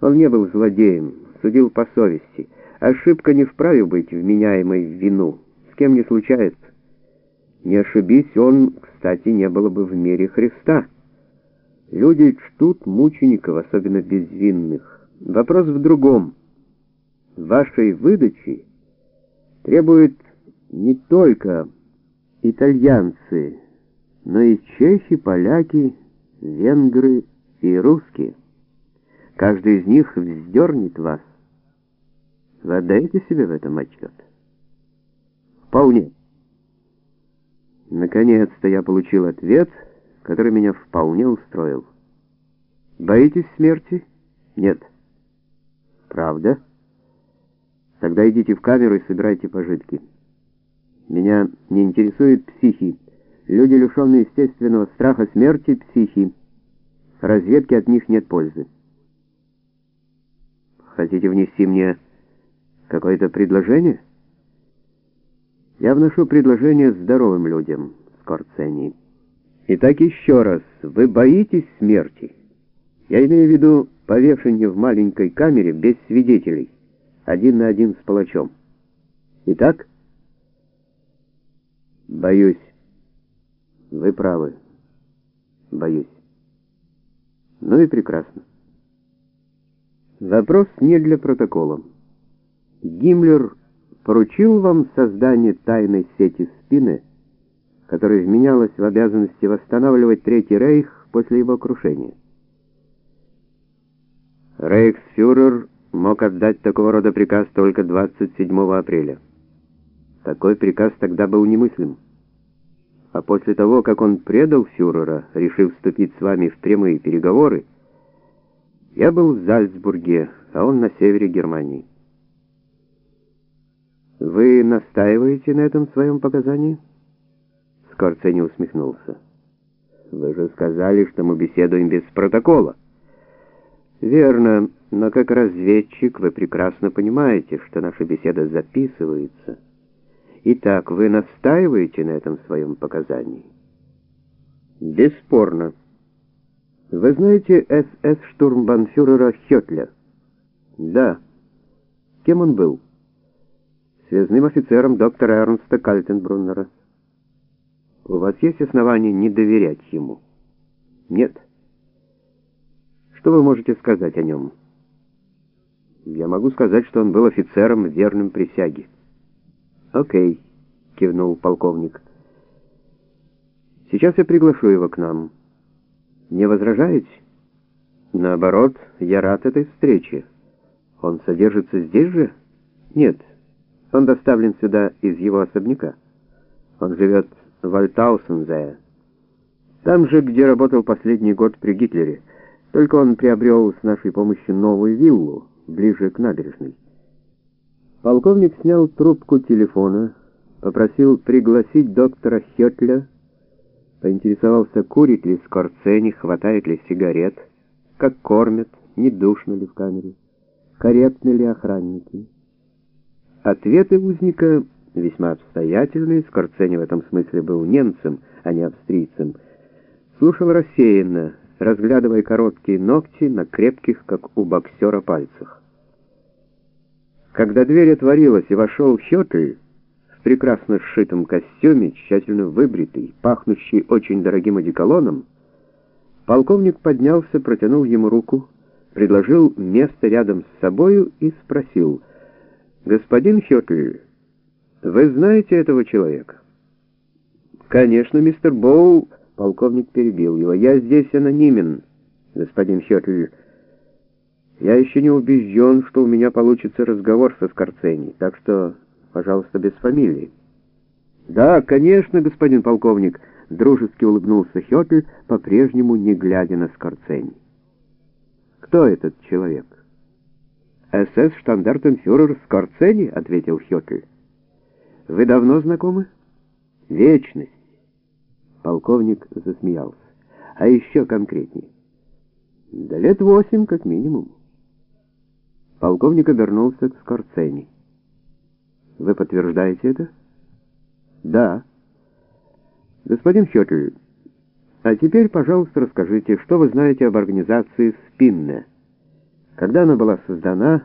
Он не был злодеем, судил по совести. Ошибка не вправе быть вменяемой в вину. С кем не случается. Не ошибись он, кстати, не было бы в мире Христа. Люди чтут мучеников, особенно безвинных. Вопрос в другом. Вашей выдачи требует не только итальянцы, но и чехи, поляки, венгры и русские. Каждый из них вздернет вас. Вы отдаете себе в этом отчет? Вполне. Наконец-то я получил ответ, который меня вполне устроил. Боитесь смерти? Нет. Правда? Тогда идите в камеру и собирайте пожитки. Меня не интересуют психи. Люди, лишенные естественного страха смерти, психи. Разведки от них нет пользы. Хотите внести мне какое-то предложение? Я вношу предложение здоровым людям, Скорцени. Итак, еще раз, вы боитесь смерти? Я имею в виду повешение в маленькой камере без свидетелей, один на один с палачом. Итак? Боюсь. Вы правы. Боюсь. Ну и прекрасно. Вопрос не для протокола. Гиммлер поручил вам создание тайной сети спины, которая вменялась в обязанности восстанавливать Третий Рейх после его крушения. Рейхсфюрер мог отдать такого рода приказ только 27 апреля. Такой приказ тогда был немыслим. А после того, как он предал фюрера, решив вступить с вами в прямые переговоры, я был в Зальцбурге, а он на севере Германии. Вы настаиваете на этом своем показании? Скорцени усмехнулся. Вы же сказали, что мы беседуем без протокола. Верно, но как разведчик вы прекрасно понимаете, что наша беседа записывается. Итак, вы настаиваете на этом своем показании? Бесспорно. Вы знаете СС-штурмбанфюрера Хётля? Да. Кем он был? связным офицером доктора Эрнста Кальтенбруннера. У вас есть основания не доверять ему? Нет. Что вы можете сказать о нем? Я могу сказать, что он был офицером верным присяге. Окей, кивнул полковник. Сейчас я приглашу его к нам. Не возражаете? Наоборот, я рад этой встрече. Он содержится здесь же? Нет. Он доставлен сюда из его особняка. Он живет в Альтаусензее. Там же, где работал последний год при Гитлере. Только он приобрел с нашей помощью новую виллу, ближе к набережной. Полковник снял трубку телефона, попросил пригласить доктора Хетля, поинтересовался, курит ли Скорцени, хватает ли сигарет, как кормят, не душно ли в камере, корректны ли охранники. Ответы узника весьма обстоятельные, Скорцени в этом смысле был немцем, а не австрийцем, слушал рассеянно, разглядывая короткие ногти на крепких, как у боксера, пальцах. Когда дверь отворилась и вошел Хётль, прекрасно сшитом костюме, тщательно выбритый, пахнущий очень дорогим одеколоном, полковник поднялся, протянул ему руку, предложил место рядом с собою и спросил — «Господин Хётль, вы знаете этого человека?» «Конечно, мистер Боу...» — полковник перебил его. «Я здесь анонимен, господин Хётль. Я еще не убежден, что у меня получится разговор со Скорцени, так что, пожалуйста, без фамилии». «Да, конечно, господин полковник», — дружески улыбнулся Хётль, по-прежнему не глядя на Скорцени. «Кто этот человек?» «СС-штандартенфюрер Скорцени», — ответил Хётль. «Вы давно знакомы?» «Вечность». Полковник засмеялся. «А еще конкретнее?» «Да лет восемь, как минимум». Полковник обернулся к Скорцени. «Вы подтверждаете это?» «Да». «Господин Хётль, а теперь, пожалуйста, расскажите, что вы знаете об организации «Спинне»?» Когда она была создана,